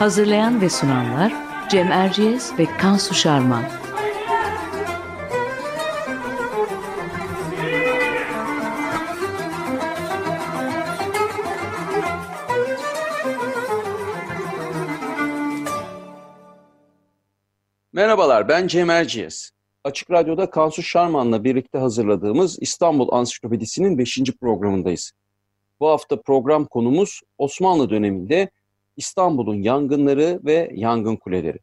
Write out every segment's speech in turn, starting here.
Hazırlayan ve sunanlar Cem Erciyes ve Kansu Şarman. Merhabalar, ben Cem Erciyes. Açık Radyo'da Kansu Şarman'la birlikte hazırladığımız İstanbul Ansiklopedisi'nin 5. programındayız. Bu hafta program konumuz Osmanlı döneminde İstanbul'un yangınları ve yangın kuleleri.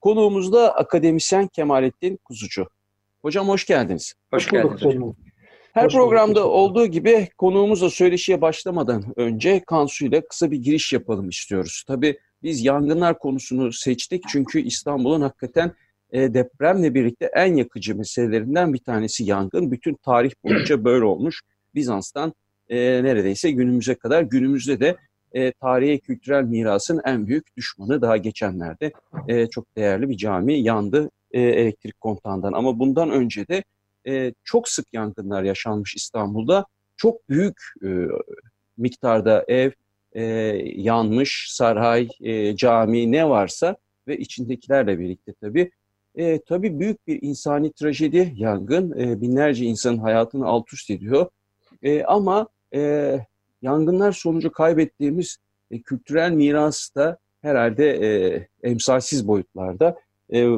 Konuğumuz da akademisyen Kemalettin Kuzucu. Hocam hoş geldiniz. Hoş geldiniz hocam. Her hoş programda bulduk. olduğu gibi konuğumuzla söyleşiye başlamadan önce Kansu ile kısa bir giriş yapalım istiyoruz. Tabii biz yangınlar konusunu seçtik çünkü İstanbul'un hakikaten e, depremle birlikte en yakıcı meselelerinden bir tanesi yangın. Bütün tarih boyunca böyle olmuş. Bizans'tan e, neredeyse günümüze kadar günümüzde de e, tarihi kültürel mirasın en büyük düşmanı daha geçenlerde e, çok değerli bir cami yandı e, elektrik kontağından. Ama bundan önce de e, çok sık yangınlar yaşanmış İstanbul'da. Çok büyük e, miktarda ev e, yanmış, saray, e, cami ne varsa ve içindekilerle birlikte tabii. E, tabii büyük bir insani trajedi yangın. E, binlerce insanın hayatını alt üst ediyor. E, ama e, yangınlar sonucu kaybettiğimiz e, kültürel miras da herhalde e, emsalsiz boyutlarda. E,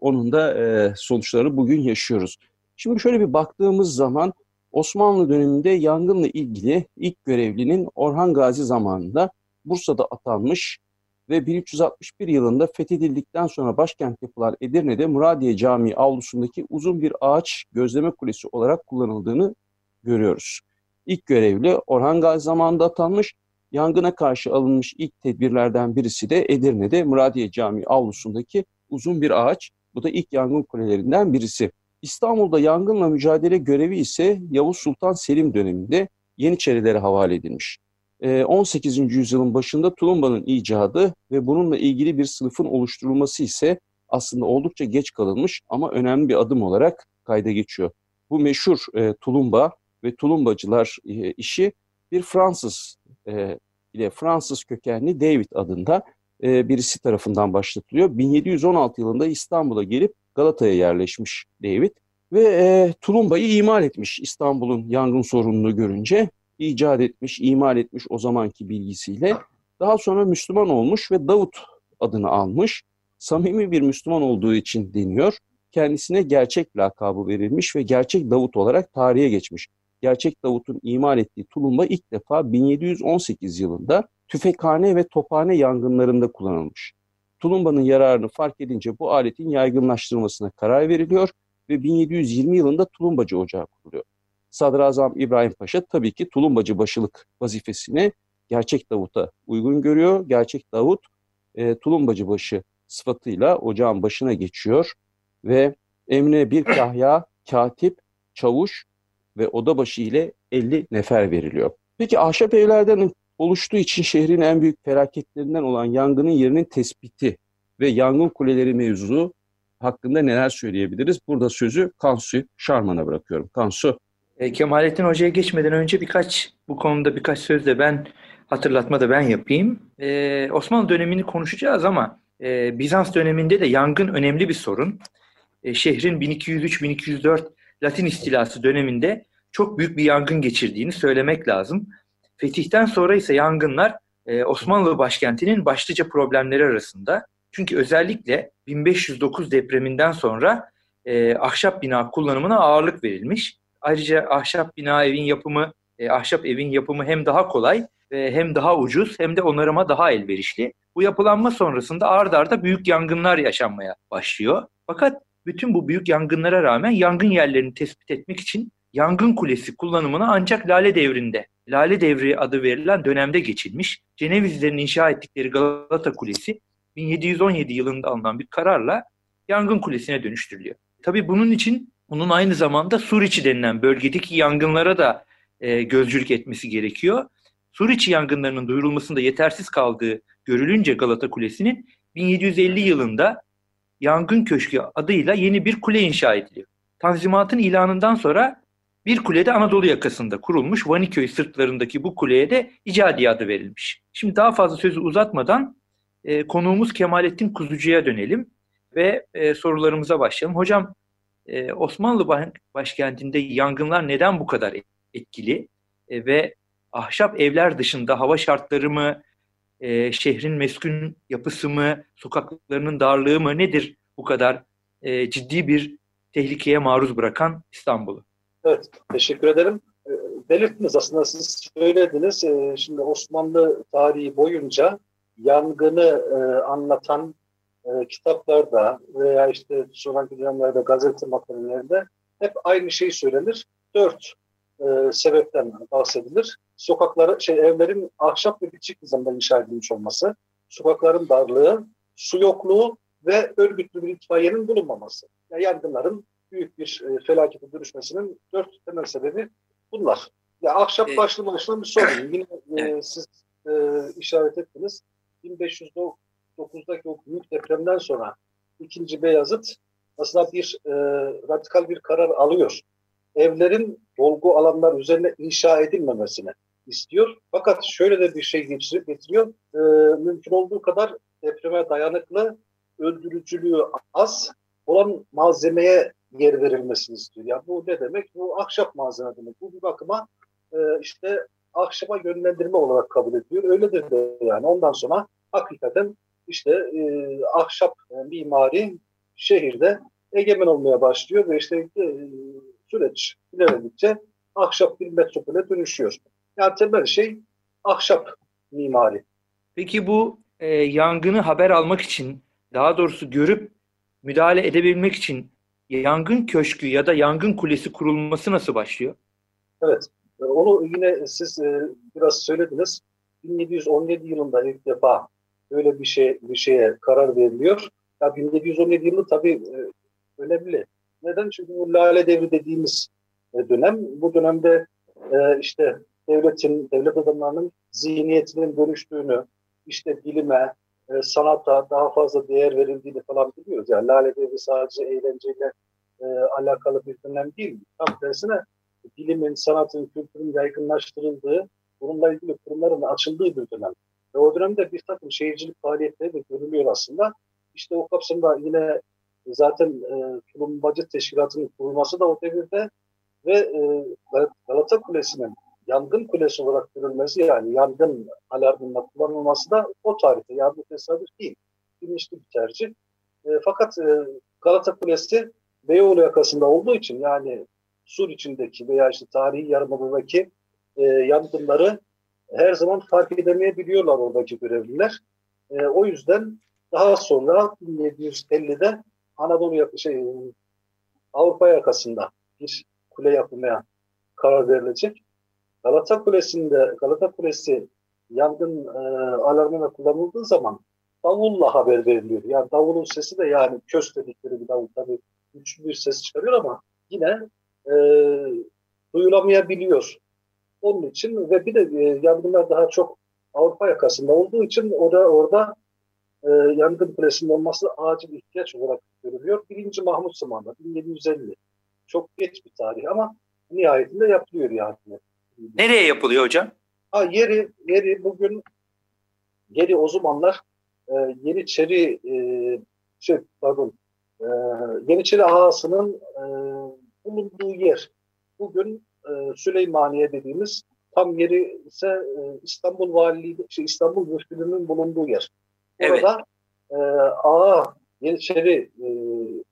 onun da e, sonuçları bugün yaşıyoruz. Şimdi şöyle bir baktığımız zaman Osmanlı döneminde yangınla ilgili ilk görevlinin Orhan Gazi zamanında Bursa'da atanmış ve 1361 yılında fethedildikten sonra başkent yapılan Edirne'de Muradiye Camii avlusundaki uzun bir ağaç gözleme kulesi olarak kullanıldığını görüyoruz. İlk görevli Orhan Gazi zamanında atanmış, yangına karşı alınmış ilk tedbirlerden birisi de Edirne'de Muradiye Camii avlusundaki uzun bir ağaç. Bu da ilk yangın kulelerinden birisi. İstanbul'da yangınla mücadele görevi ise Yavuz Sultan Selim döneminde Yeniçerilere havale edilmiş. 18. Ee, yüzyılın başında tulumbanın icadı ve bununla ilgili bir sınıfın oluşturulması ise aslında oldukça geç kalınmış ama önemli bir adım olarak kayda geçiyor. Bu meşhur e, tulumba ve tulumbacılar e, işi bir Fransız e, ile Fransız kökenli David adında e, birisi tarafından başlatılıyor. 1716 yılında İstanbul'a gelip Galata'ya yerleşmiş David ve e, tulumbayı imal etmiş İstanbul'un yangın sorununu görünce icat etmiş, imal etmiş o zamanki bilgisiyle. Daha sonra Müslüman olmuş ve Davut adını almış. Samimi bir Müslüman olduğu için deniyor. Kendisine gerçek lakabı verilmiş ve gerçek Davut olarak tarihe geçmiş. Gerçek Davut'un imal ettiği tulumba ilk defa 1718 yılında tüfekhane ve tophane yangınlarında kullanılmış. Tulumbanın yararını fark edince bu aletin yaygınlaştırılmasına karar veriliyor ve 1720 yılında Tulumbacı Ocağı kuruluyor. Sadrazam İbrahim Paşa tabii ki Tulumbacı başılık vazifesini Gerçek Davut'a uygun görüyor. Gerçek Davut e, Tulumbacı başı sıfatıyla ocağın başına geçiyor ve emrine bir kahya, katip, çavuş ve odabaşı ile 50 nefer veriliyor. Peki ahşap evlerden oluştuğu için şehrin en büyük felaketlerinden olan yangının yerinin tespiti ve yangın kuleleri mevzu hakkında neler söyleyebiliriz? Burada sözü Kansu Şarman'a bırakıyorum. Kansu. E, Kemalettin Hoca'ya geçmeden önce birkaç bu konuda birkaç söz de ben hatırlatma da ben yapayım. E, Osmanlı dönemini konuşacağız ama e, Bizans döneminde de yangın önemli bir sorun. E, şehrin 1203-1204 Latin istilası döneminde çok büyük bir yangın geçirdiğini söylemek lazım. Fetihten sonra ise yangınlar e, Osmanlı başkentinin başlıca problemleri arasında. Çünkü özellikle 1509 depreminden sonra e, ahşap bina kullanımına ağırlık verilmiş. Ayrıca ahşap bina evin yapımı, e, ahşap evin yapımı hem daha kolay e, hem daha ucuz hem de onarıma daha elverişli. Bu yapılanma sonrasında ard arda büyük yangınlar yaşanmaya başlıyor. Fakat bütün bu büyük yangınlara rağmen yangın yerlerini tespit etmek için yangın kulesi kullanımına ancak Lale devrinde Lale Devri adı verilen dönemde geçilmiş. Cenevizlerin inşa ettikleri Galata Kulesi 1717 yılında alınan bir kararla yangın kulesine dönüştürülüyor. Tabii bunun için bunun aynı zamanda Suriçi denilen bölgedeki yangınlara da e, gözcülük etmesi gerekiyor. Suriçi yangınlarının duyurulmasında yetersiz kaldığı görülünce Galata Kulesi'nin 1750 yılında Yangın Köşkü adıyla yeni bir kule inşa ediliyor. Tanzimatın ilanından sonra bir kulede Anadolu yakasında kurulmuş Vaniköy sırtlarındaki bu kuleye de İcadi adı verilmiş. Şimdi daha fazla sözü uzatmadan e, konuğumuz Kemalettin Kuzucu'ya dönelim ve e, sorularımıza başlayalım. Hocam e, Osmanlı başkentinde yangınlar neden bu kadar etkili e, ve ahşap evler dışında hava şartları mı, e, şehrin meskun yapısı mı, sokaklarının darlığı mı nedir bu kadar e, ciddi bir tehlikeye maruz bırakan İstanbul'u? Evet, teşekkür ederim. E, belirttiniz aslında siz söylediniz. E, şimdi Osmanlı tarihi boyunca yangını e, anlatan e, kitaplarda veya işte sonraki dönemlerde gazete makalelerinde hep aynı şey söylenir. Dört e, sebepten bahsedilir. Sokakları, şey evlerin ahşap ve biçik nizamda inşa edilmiş olması, sokakların darlığı, su yokluğu ve örgütlü bir itfaiyenin bulunmaması. Yani yangınların büyük bir e, felakete dönüşmesinin dört temel sebebi bunlar. Ya ahşap başlı başına bir sorun. Yine e, siz e, işaret ettiniz. 1509'daki o büyük depremden sonra ikinci Beyazıt aslında bir e, radikal bir karar alıyor. Evlerin dolgu alanlar üzerine inşa edilmemesini istiyor. Fakat şöyle de bir şey getiriyor. E, mümkün olduğu kadar depreme dayanıklı, öldürücülüğü az olan malzemeye yer verilmesini istiyor. Yani bu ne demek? Bu ahşap malzeme demek. Bu bir bakıma e, işte ahşaba yönlendirme olarak kabul ediyor. Öyledir de yani. Ondan sonra hakikaten işte e, ahşap e, mimari şehirde egemen olmaya başlıyor ve işte e, süreç ilerledikçe ahşap bir metropole dönüşüyor. Yani temel şey ahşap mimari. Peki bu e, yangını haber almak için daha doğrusu görüp müdahale edebilmek için yangın köşkü ya da yangın kulesi kurulması nasıl başlıyor? Evet. E, onu yine siz e, biraz söylediniz. 1717 yılında ilk defa böyle bir şey bir şeye karar veriliyor. Ya 1717 yılı tabii e, önemli. Neden? Çünkü bu Lale Devri dediğimiz dönem. Bu dönemde işte devletin, devlet adamlarının zihniyetinin dönüştüğünü, işte bilime, sanata daha fazla değer verildiğini falan biliyoruz. Yani Lale Devri sadece eğlenceyle e, alakalı bir dönem değil. Tam tersine bilimin, sanatın, kültürün yaygınlaştırıldığı, bununla ilgili kurumların açıldığı bir dönem. Ve o dönemde bir takım şehircilik faaliyetleri de görülüyor aslında. İşte o kapsamda yine zaten e, tulumbacı teşkilatının kurulması da o devirde ve e, Galata Kulesi'nin yangın kulesi olarak görülmesi yani yangın alarmında kullanılması da o tarihte yani bu tesadüf değil. Bilinçli bir tercih. E, fakat e, Galata Kulesi Beyoğlu yakasında olduğu için yani Sur içindeki veya işte tarihi yarımadadaki e, yangınları her zaman fark edemeyebiliyorlar oradaki görevliler. E, o yüzden daha sonra 1750'de Anadolu şey, Avrupa yakasında bir kule yapmaya karar verilecek. Galata Kulesi'nde Galata Kulesi yangın e, alarmına kullanıldığı zaman davulla haber veriliyor. Yani davulun sesi de yani köz dedikleri bir davul tabii güçlü bir ses çıkarıyor ama yine e, duyulamayabiliyor. Onun için ve bir de e, yangınlar daha çok Avrupa yakasında olduğu için orada orada e, yangın kulesinin olması acil ihtiyaç olarak görülüyor. Birinci Mahmut zamanında 1750. Çok geç bir tarih ama nihayetinde yapılıyor yani. Nereye yapılıyor hocam? Ha, yeri, yeri bugün yeri o zamanlar e, Yeniçeri e, şey, pardon e, Yeniçeri ağasının e, bulunduğu yer bugün e, Süleymaniye dediğimiz tam yeri ise e, İstanbul Valiliği, şey, İstanbul Müftülüğü'nün bulunduğu yer. Orada evet. e, ağa Yeniçeri e,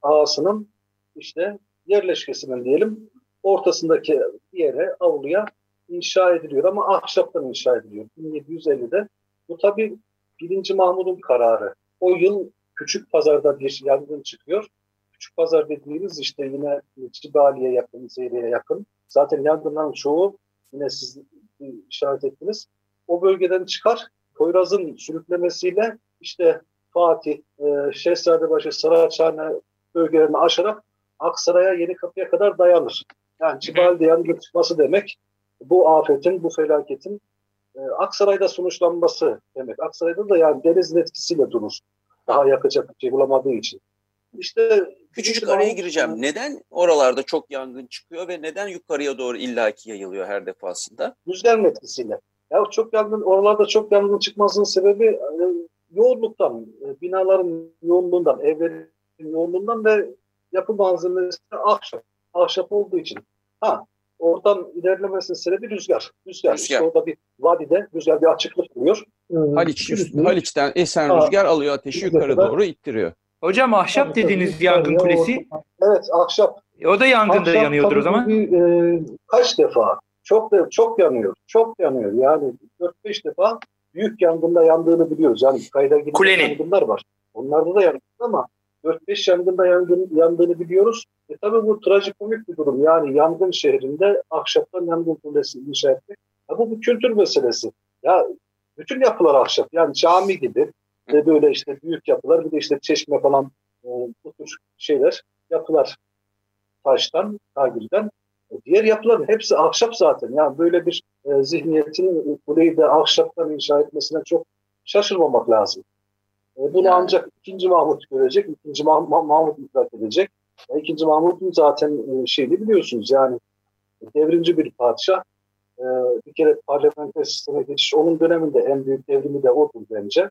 ağasının işte yerleşkesinin diyelim ortasındaki yere avluya inşa ediliyor ama ahşaptan inşa ediliyor 1750'de. Bu tabi birinci Mahmud'un kararı. O yıl Küçük Pazar'da bir yangın çıkıyor. Küçük Pazar dediğimiz işte yine Cibali'ye yakın, Zeyre'ye yakın. Zaten yangınların çoğu yine siz işaret ettiniz. O bölgeden çıkar. Poyraz'ın sürüklemesiyle işte Fatih, e, Şehzadebaşı, Saraçhane bölgelerini aşarak Aksaray'a Yeni Kapı'ya kadar dayanır. Yani Cibali yangın çıkması demek bu afetin, bu felaketin e, Aksaray'da sonuçlanması demek. Aksaray'da da yani denizin etkisiyle durur. Daha yakacak bir şey bulamadığı için. İşte küçücük araya gireceğim. Neden oralarda çok yangın çıkıyor ve neden yukarıya doğru illaki yayılıyor her defasında? Rüzgarın etkisiyle. Ya çok yangın, oralarda çok yangın çıkmasının sebebi e, yoğunluktan, e, binaların yoğunluğundan, evlerin yoğunluğundan ve yapı malzemesi ahşap. Ahşap olduğu için. Ha, oradan ilerlemesinin sebebi rüzgar. Rüzgar. rüzgar. İşte orada bir vadide rüzgar bir açıklık buluyor. Haliç, Haliç'ten esen ha, rüzgar alıyor ateşi yukarı doğru ittiriyor. Hocam ahşap dediğiniz yangın kulesi. Evet ahşap. O da yangında ahşap, yanıyordur o zaman. Bir, e, kaç defa? Çok da çok yanıyor. Çok yanıyor. Yani 4-5 defa büyük yangında yandığını biliyoruz. Yani kayda giden yangınlar var. Onlarda da yanıyor ama 4-5 yangında yangın, yandığını biliyoruz. E tabii bu trajikomik bir durum. Yani yangın şehrinde ahşaptan yangın kulesi inşa etmek. Ya bu bir kültür meselesi. Ya bütün yapılar ahşap. Yani cami gibi ve böyle işte büyük yapılar bir de işte çeşme falan e, bu tür şeyler yapılar taştan, tagirden. E, diğer yapıların hepsi ahşap zaten. Yani böyle bir e, zihniyetin kuleyi de ahşaptan inşa etmesine çok şaşırmamak lazım. E, bunu yani. ancak ikinci Mahmut görecek, ikinci Mah Mahmut idrak edecek. E, ikinci Mahmut'un zaten e, şeyini biliyorsunuz yani devrimci bir padişah. Bir kere parlamenter sisteme geçiş onun döneminde en büyük devrimi de odur bence.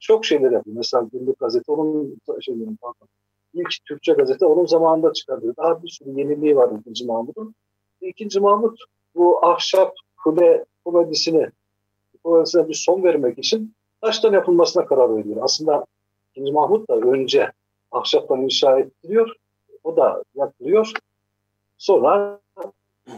Çok şeyler yapıyor. Mesela Günlük Gazete onun şeylerin pardon. İlk Türkçe gazete onun zamanında çıkardı. Daha bir sürü yeniliği var ikinci Mahmut'un. İkinci Mahmut bu ahşap kule komedisini komedisine bir son vermek için taştan yapılmasına karar veriyor. Aslında ikinci Mahmut da önce ahşaptan inşa ettiriyor. O da yapılıyor. Sonra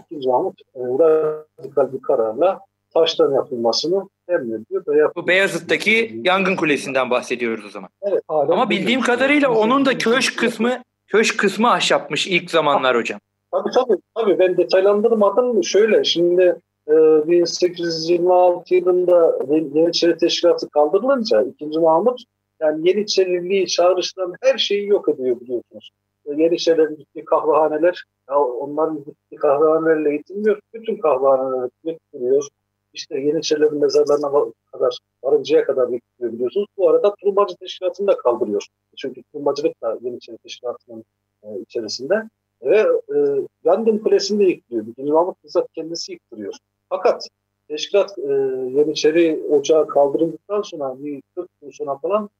ikinci Mahmut e, radikal bir kararla taştan yapılmasını emrediyor. Ve Bu Beyazıt'taki yangın kulesinden bahsediyoruz o zaman. Evet. Ama bildiğim kadarıyla onun da köşk kısmı köşk kısmı ahşapmış ilk zamanlar hocam. Tabii tabii. tabii. Ben detaylandırmadım. Şöyle şimdi 1826 e, yılında Yeniçeri Teşkilatı kaldırılınca 2. Mahmut yani Yeniçeriliği çağrıştıran her şeyi yok ediyor biliyorsunuz. E, Yeniçerilerin gittiği kahvehaneler, ya onların gittiği kahvehanelerle eğitilmiyor. Bütün kahvehaneler götürüyor. İşte Yeniçerilerin mezarlarına kadar, varıncaya kadar götürüyor biliyorsunuz. Bu arada Tulumbacı Teşkilatı'nı da kaldırıyor. Çünkü Tulumbacılık da Yeniçeri Teşkilatı'nın e, içerisinde. Ve e, Yangın Kulesi'ni de yıktırıyor. Birinci Mahmut bizzat kendisi yıktırıyor. Fakat teşkilat e, Yeniçeri Ocağı kaldırıldıktan sonra bir 40 gün sonra falan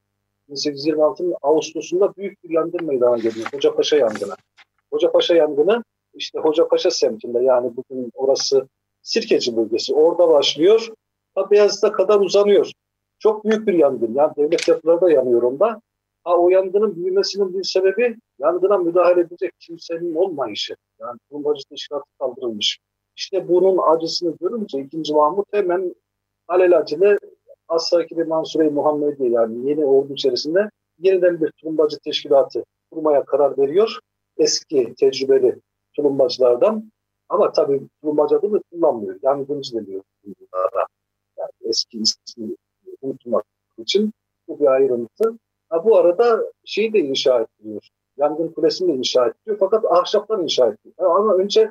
1826'nın Ağustos'unda büyük bir yangın meydana geliyor. Hocapaşa yangını. Hocapaşa yangını işte Hocapaşa semtinde yani bugün orası Sirkeci bölgesi. Orada başlıyor. Ta Beyazıt'a kadar uzanıyor. Çok büyük bir yangın. Yani devlet yapıları da yanıyor onda. Ha, o yangının büyümesinin bir sebebi yangına müdahale edecek kimsenin olmayışı. Yani Rumacı teşkilatı kaldırılmış. İşte bunun acısını görünce 2. Mahmut hemen alelacele As-Sakir-i Mansure-i Muhammedi yani yeni ordu içerisinde yeniden bir tulumbacı teşkilatı kurmaya karar veriyor. Eski tecrübeli tulumbacılardan. Ama tabii tulumbacı adını kullanmıyor. Yangıncı deniyor bunlara. Yani eski ismi unutmak için bu bir ayrıntı. Ha, bu arada şeyi de inşa ettiriyor. Yangın kulesini de inşa ettiriyor. Fakat ahşaptan inşa ettiriyor. Ama önce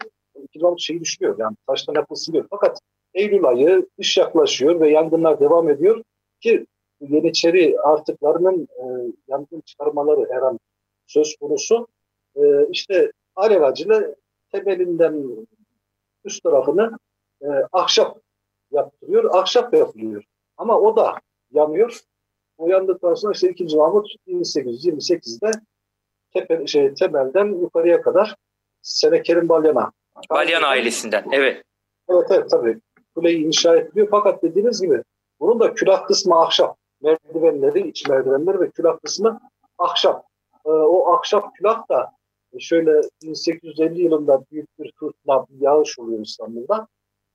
kilometre şeyi düşünüyor. Yani taştan yapılsın diyor. Fakat Eylül ayı kış yaklaşıyor ve yangınlar devam ediyor ki Yeniçeri artıklarının e, yangın çıkarmaları her an söz konusu. E, işte alelacele temelinden üst tarafını e, ahşap yaptırıyor. Ahşap yapılıyor. Ama o da yanıyor. O yandıktan sonra işte 2. Mahmut 1828'de tepe, şey, temelden yukarıya kadar Senekerim Balyan'a Balyan ailesinden, evet. Evet, evet tabii. Kuleyi inşa ediliyor. Fakat dediğiniz gibi bunun da külah kısmı ahşap. Merdivenleri, iç merdivenleri ve külah kısmı ahşap. Ee, o ahşap külah da şöyle 1850 yılında büyük bir fırtına, bir yağış oluyor İstanbul'da.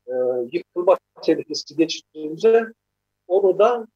Ee, yıkılma tehlikesi geçtiğince onu da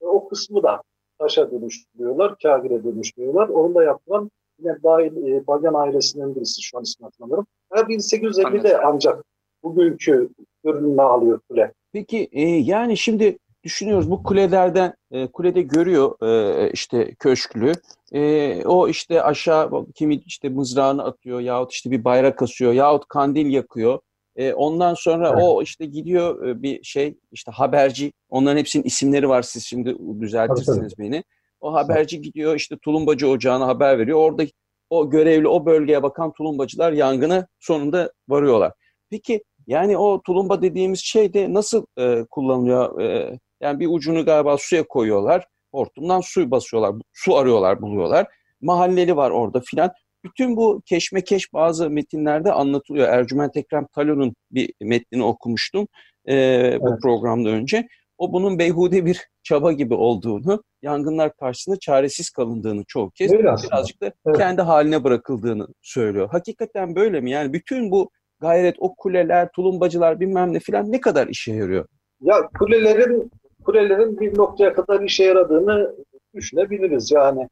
o kısmı da taşa dönüştürüyorlar, kagire dönüştürüyorlar. Onu da yapılan yine dahil e, Balyan ailesinden birisi şu an ismini hatırlamıyorum. 1850'de ancak bugünkü görünümünü alıyor kule. Peki e, yani şimdi düşünüyoruz bu kulelerden e, kulede görüyor e, işte köşklü. E, o işte aşağı kimi işte mızrağını atıyor yahut işte bir bayrak asıyor yahut kandil yakıyor. E, ondan sonra evet. o işte gidiyor e, bir şey işte haberci. Onların hepsinin isimleri var siz şimdi düzeltirsiniz beni. O haberci gidiyor işte tulumbacı ocağına haber veriyor. Orada o görevli o bölgeye bakan tulumbacılar yangını sonunda varıyorlar. Peki yani o tulumba dediğimiz şey de nasıl e, kullanılıyor? E, yani bir ucunu galiba suya koyuyorlar. Hortumdan su basıyorlar. Su arıyorlar, buluyorlar. Mahalleli var orada filan. Bütün bu keşmekeş bazı metinlerde anlatılıyor. Ercüment Ekrem Talon'un bir metnini okumuştum e, bu evet. programda önce. O bunun beyhude bir çaba gibi olduğunu, yangınlar karşısında çaresiz kalındığını çoğu kez Öyle birazcık da evet. kendi haline bırakıldığını söylüyor. Hakikaten böyle mi? Yani bütün bu gayret, o kuleler, tulumbacılar bilmem ne filan ne kadar işe yarıyor? Ya kulelerin kulelerin bir noktaya kadar işe yaradığını düşünebiliriz. Yani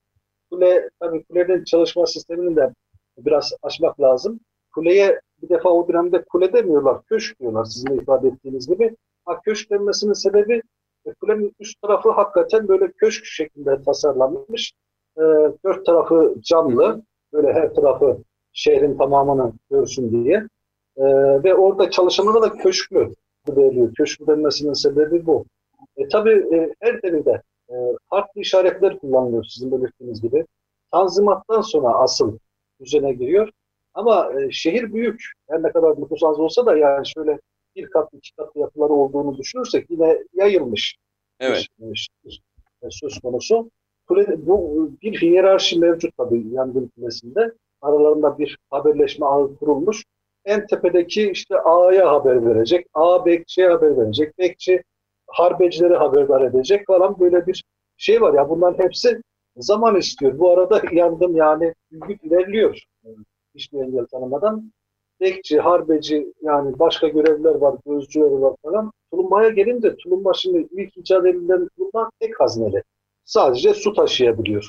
kule, tabii kulenin çalışma sistemini de biraz açmak lazım. Kuleye bir defa o dönemde kule demiyorlar, köşk diyorlar sizin de ifade ettiğiniz gibi. Ha, köşk denmesinin sebebi e, kulenin üst tarafı hakikaten böyle köşk şeklinde tasarlanmış. E, dört tarafı camlı, böyle her tarafı şehrin tamamını görsün diye. E, ve orada çalışanlara da köşklü veriliyor. Köşklü denmesinin sebebi bu. E, tabii e, her devirde e, farklı işaretler kullanılıyor sizin belirttiğiniz gibi. Tanzimattan sonra asıl düzene giriyor. Ama e, şehir büyük. Her ne kadar nüfus az olsa da yani şöyle bir kat, iki katlı yapıları olduğunu düşünürsek yine yayılmış evet. bir söz konusu. Kule, bu bir hiyerarşi mevcut tabii yangın kulesinde. Aralarında bir haberleşme ağı kurulmuş. En tepedeki işte A'ya haber verecek, A bekçiye haber verecek, bekçi harbecileri haberdar edecek falan böyle bir şey var ya bunların hepsi zaman istiyor. Bu arada yandım yani büyük ilerliyor. Hiçbir engel tanımadan. Bekçi, harbeci yani başka görevler var, gözcüler var falan. Tulumbaya gelince tulumba şimdi ilk icat edilen tulumba tek hazneli. Sadece su taşıyabiliyor.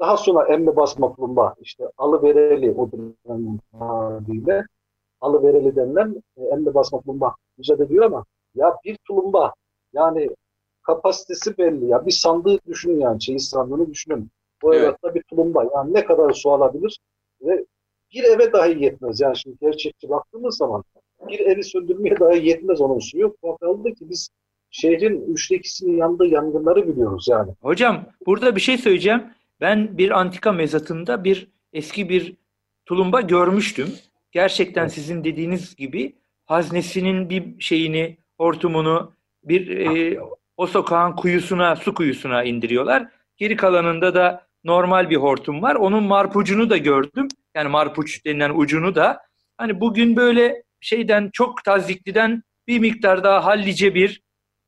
Daha sonra emme basma tulumba işte alıvereli o dönemin alıvereli denilen e, emme basma tulumba icat ediyor ama ya bir tulumba yani kapasitesi belli ya. Bir sandığı düşünün yani. Çeyiz sandığını düşünün. O evet. bir tulumba. Yani ne kadar su alabilir? Bir eve dahi yetmez. Yani şimdi gerçekçi baktığımız zaman bir evi söndürmeye dahi yetmez onun suyu. Kaldı ki biz şehrin üçte ikisinin yandığı yangınları biliyoruz yani. Hocam burada bir şey söyleyeceğim. Ben bir antika mezatında bir eski bir tulumba görmüştüm. Gerçekten evet. sizin dediğiniz gibi haznesinin bir şeyini, hortumunu bir e, o sokağın kuyusuna, su kuyusuna indiriyorlar. Geri kalanında da normal bir hortum var. Onun marpucunu da gördüm. Yani marpuç denilen ucunu da. Hani bugün böyle şeyden çok tazikliden bir miktar daha hallice bir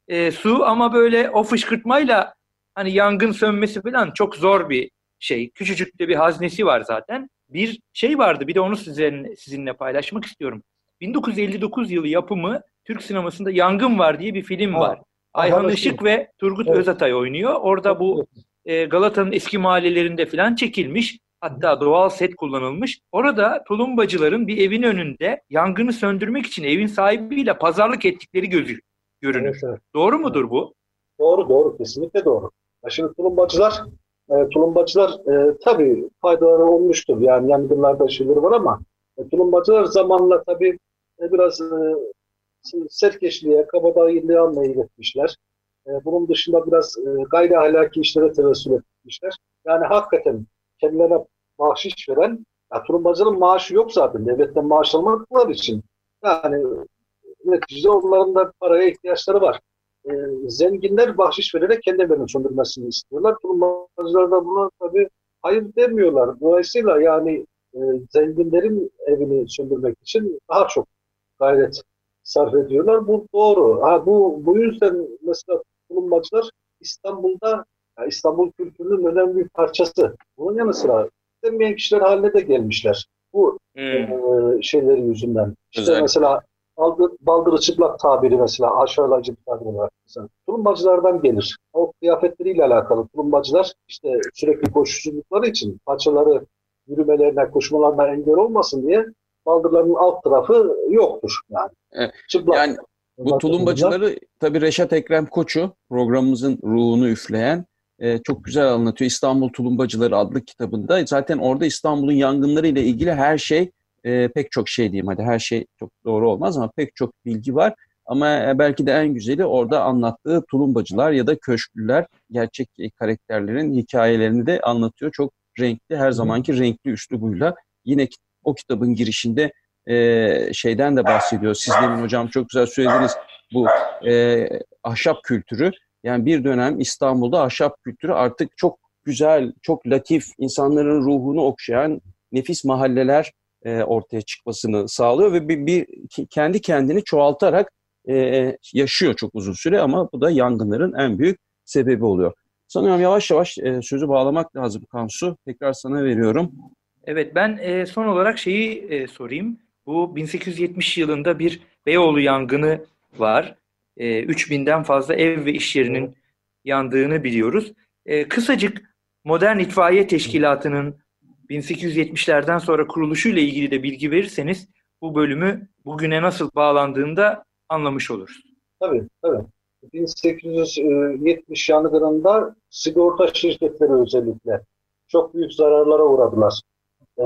e, su ama böyle o fışkırtmayla hani yangın sönmesi falan çok zor bir şey. Küçücük de bir haznesi var zaten. Bir şey vardı bir de onu sizinle, sizinle paylaşmak istiyorum. 1959 yılı yapımı Türk sinemasında Yangın Var diye bir film ha. var. Ayhan Işık ve Turgut evet. Özatay oynuyor. Orada bu e, Galata'nın eski mahallelerinde falan çekilmiş. Hatta doğal set kullanılmış. Orada tulumbacıların bir evin önünde yangını söndürmek için evin sahibiyle pazarlık ettikleri gözü görünür. Evet, evet. Doğru mudur bu? Doğru doğru kesinlikle doğru. Şimdi tulumbacılar e, tulumbacılar e, tabii faydaları olmuştur. Yani yangınlarda şeyleri var ama e, tulumbacılar zamanla tabii e, biraz e, serkeşliğe, kabadayılığa meyletmişler. E, bunun dışında biraz e, gayri ahlaki işlere tevessül etmişler. Yani hakikaten kendilerine bahşiş veren, ya, tulumbacının maaşı yok zaten. Devletten maaş almaklar için. Yani neticede onların da paraya ihtiyaçları var. E, zenginler bahşiş vererek kendilerinin söndürmesini istiyorlar. Tulumbacılar da buna tabii hayır demiyorlar. Dolayısıyla yani e, zenginlerin evini söndürmek için daha çok gayret sarf ediyorlar. Bu doğru. Ha, bu, bu yüzden mesela tulumbacılar İstanbul'da yani İstanbul kültürünün önemli bir parçası. Bunun yanı sıra istenmeyen kişiler haline de gelmişler. Bu hmm. e, şeylerin yüzünden. İşte Güzel. mesela baldır, baldırı çıplak tabiri mesela aşağılayıcı bir tabiri var. Mesela, tulumbacılardan gelir. O kıyafetleriyle alakalı tulumbacılar işte sürekli koşuculukları için parçaları yürümelerine, koşmalarına engel olmasın diye baldırlarının alt tarafı yoktur yani. Evet. Çıplak. Yani Bu tulumbacıları tabii Reşat Ekrem Koçu programımızın ruhunu üfleyen e, çok güzel anlatıyor. İstanbul Tulumbacıları adlı kitabında. Zaten orada İstanbul'un yangınları ile ilgili her şey e, pek çok şey diyeyim hadi her şey çok doğru olmaz ama pek çok bilgi var. Ama e, belki de en güzeli orada anlattığı tulumbacılar ya da köşklüler gerçek karakterlerin hikayelerini de anlatıyor. Çok renkli her zamanki renkli üslubuyla. Yine o kitabın girişinde e, şeyden de bahsediyor. Siz demin hocam çok güzel söylediniz bu e, ahşap kültürü. Yani bir dönem İstanbul'da ahşap kültürü artık çok güzel, çok latif, insanların ruhunu okşayan nefis mahalleler e, ortaya çıkmasını sağlıyor ve bir, bir kendi kendini çoğaltarak e, yaşıyor çok uzun süre ama bu da yangınların en büyük sebebi oluyor. Sanıyorum yavaş yavaş e, sözü bağlamak lazım Kansu. Tekrar sana veriyorum. Evet ben e, son olarak şeyi e, sorayım. Bu 1870 yılında bir Beyoğlu yangını var. E, 3000'den fazla ev ve iş yerinin yandığını biliyoruz. E, kısacık Modern İtfaiye Teşkilatı'nın 1870'lerden sonra kuruluşuyla ilgili de bilgi verirseniz bu bölümü bugüne nasıl bağlandığını da anlamış oluruz. Tabii, tabii. 1870 yangınında sigorta şirketleri özellikle çok büyük zararlara uğradılar. Ee,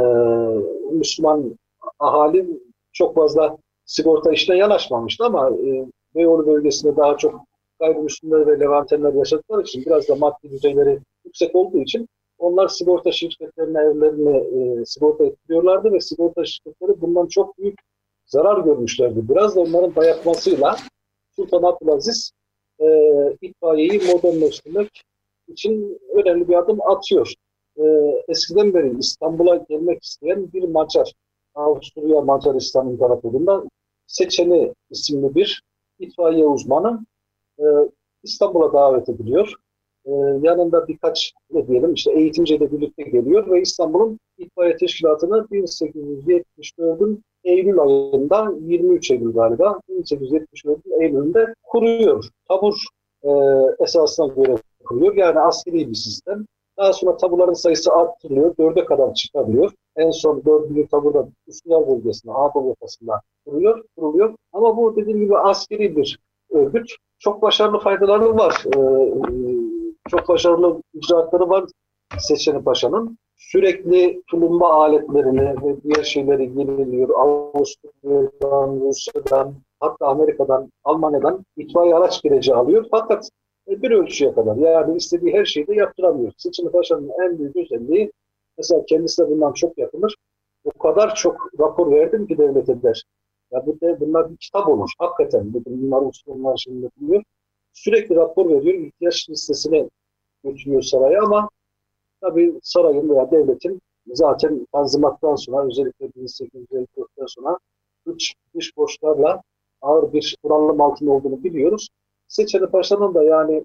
Müslüman ahali çok fazla sigorta işine yanaşmamıştı ama e, Beyoğlu bölgesinde daha çok gayrimüslimler ve levantenler yaşadıkları için biraz da maddi düzeyleri yüksek olduğu için onlar sigorta şirketlerine evlerini e, sigorta ettiriyorlardı ve sigorta şirketleri bundan çok büyük zarar görmüşlerdi. Biraz da onların dayatmasıyla Sultan Abdülaziz e, itfaiyeyi modernleştirmek için önemli bir adım atıyor. E, eskiden beri İstanbul'a gelmek isteyen bir Macar, Avusturya Macaristan'ın tarafından Seçeni isimli bir itfaiye uzmanı e, İstanbul'a davet ediliyor. E, yanında birkaç ne diyelim işte eğitimciyle birlikte geliyor ve İstanbul'un itfaiye teşkilatını 1874'ün Eylül ayında 23 Eylül galiba 1874'ün Eylül'ünde kuruyor. Tabur e, esasına göre kuruyor. Yani askeri bir sistem. Daha sonra tabuların sayısı arttırılıyor. Dörde kadar çıkarılıyor. En son dördüncü taburda Üsküdar bölgesinde, Anadolu yakasında kuruyor, kuruluyor. Ama bu dediğim gibi askeri bir örgüt. Çok başarılı faydaları var. Ee, çok başarılı icraatları var Seçeni Paşa'nın. Sürekli tulumba aletlerini ve diğer şeyleri yeniliyor. Avusturya'dan, Rusya'dan, hatta Amerika'dan, Almanya'dan itfaiye araç gireci alıyor. Fakat bir ölçüye kadar yani istediği her şeyi de yaptıramıyor. Seçeni Paşa'nın en büyük özelliği mesela kendisi de bundan çok yakınır. O kadar çok rapor verdim ki devlete der. Ya bu de, bunlar bir kitap olur. Hakikaten bunlar usulunlar şimdi yapılıyor. Sürekli rapor veriyor. ihtiyaç listesine götürüyor saraya ama tabii sarayın veya devletin zaten tanzimattan sonra özellikle 1854'ten sonra dış, dış borçlarla ağır bir kuralım altında olduğunu biliyoruz. Seçeni Paşa'nın da yani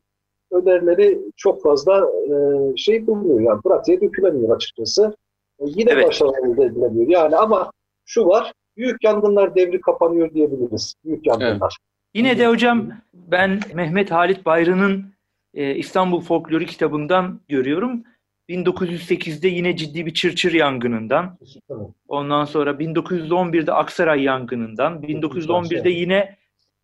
önerileri çok fazla e, şey bulmuyor. Yani pratiğe dökülemiyor açıkçası. E, yine evet. başarılı elde edilemiyor. Yani ama şu var, büyük yangınlar devri kapanıyor diyebiliriz. Büyük yangınlar. Evet. Yine de hocam ben Mehmet Halit Bayırı'nın e, İstanbul Folklori kitabından görüyorum. 1908'de yine ciddi bir Çırçır yangınından, ondan sonra 1911'de Aksaray yangınından, 1911'de yine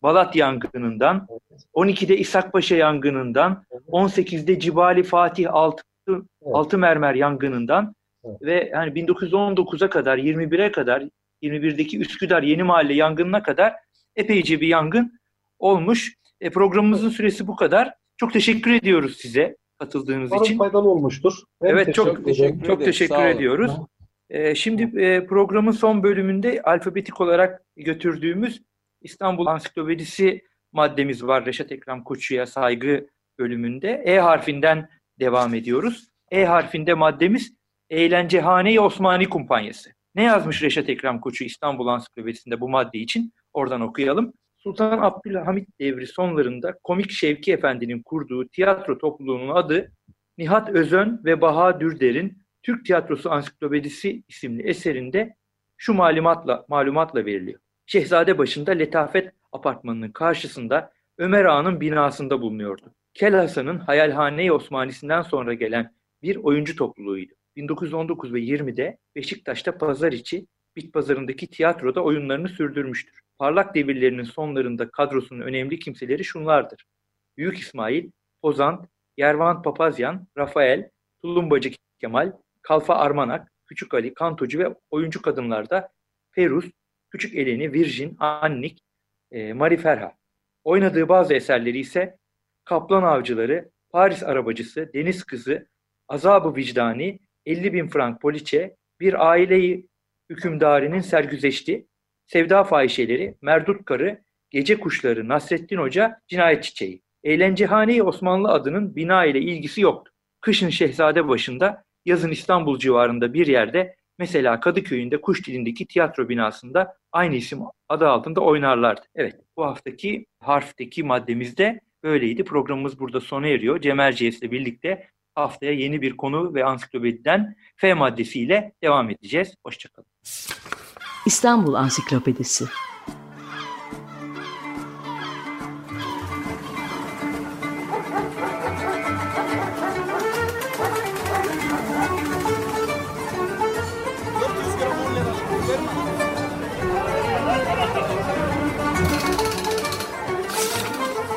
Balat yangınından, 12'de İshakpaşa yangınından, 18'de Cibali Fatih Altı, Altı Mermer yangınından ve hani 1919'a kadar, 21'e kadar, 21'deki Üsküdar Yeni Mahalle yangınına kadar epeyce bir yangın olmuş. E, programımızın süresi bu kadar. Çok teşekkür ediyoruz size katıldığınız Umarım için. faydalı olmuştur. Ben evet teşekkür çok teşekkür, çok teşekkür ediyoruz. Ee, şimdi e, programın son bölümünde alfabetik olarak götürdüğümüz İstanbul Ansiklopedisi maddemiz var Reşat Ekrem Koçu'ya saygı bölümünde. E harfinden devam ediyoruz. E harfinde maddemiz Eğlencehane Osmani Kumpanyası. Ne yazmış Reşat Ekrem Koçu İstanbul Ansiklopedisi'nde bu madde için? Oradan okuyalım. Sultan Abdülhamit devri sonlarında Komik Şevki Efendi'nin kurduğu tiyatro topluluğunun adı Nihat Özön ve Baha Dürder'in Türk Tiyatrosu Ansiklopedisi isimli eserinde şu malumatla malumatla veriliyor. Şehzade başında Letafet Apartmanı'nın karşısında Ömer Ağa'nın binasında bulunuyordu. Kel Hasan'ın Hayalhane-i Osmanisi'nden sonra gelen bir oyuncu topluluğuydu. 1919 ve 20'de Beşiktaş'ta pazar içi Bit Pazarı'ndaki tiyatroda oyunlarını sürdürmüştür. parlak devirlerinin sonlarında kadrosunun önemli kimseleri şunlardır. Büyük İsmail, Pozant, Yervant Papazyan, Rafael, Tulumbacı Kemal, Kalfa Armanak, Küçük Ali, Kantocu ve oyuncu kadınlarda Ferus, Küçük Eleni, Virgin, Annik, e, Marie Ferha. Oynadığı bazı eserleri ise Kaplan Avcıları, Paris Arabacısı, Deniz Kızı, Azabı Vicdani, 50 bin frank poliçe, Bir Aileyi Hükümdarinin Sergüzeşti, Sevda Fahişeleri, Merdut Karı, Gece Kuşları, Nasrettin Hoca, Cinayet Çiçeği. Eğlencehane Osmanlı adının bina ile ilgisi yoktu. Kışın Şehzade başında, yazın İstanbul civarında bir yerde, mesela Kadıköy'ünde Kuş dilindeki tiyatro binasında aynı isim adı altında oynarlardı. Evet, bu haftaki harfteki maddemizde böyleydi. Programımız burada sona eriyor. Cem Erciyes'le birlikte haftaya yeni bir konu ve ansiklopediden F maddesiyle devam edeceğiz. Hoşçakalın. İstanbul Ansiklopedisi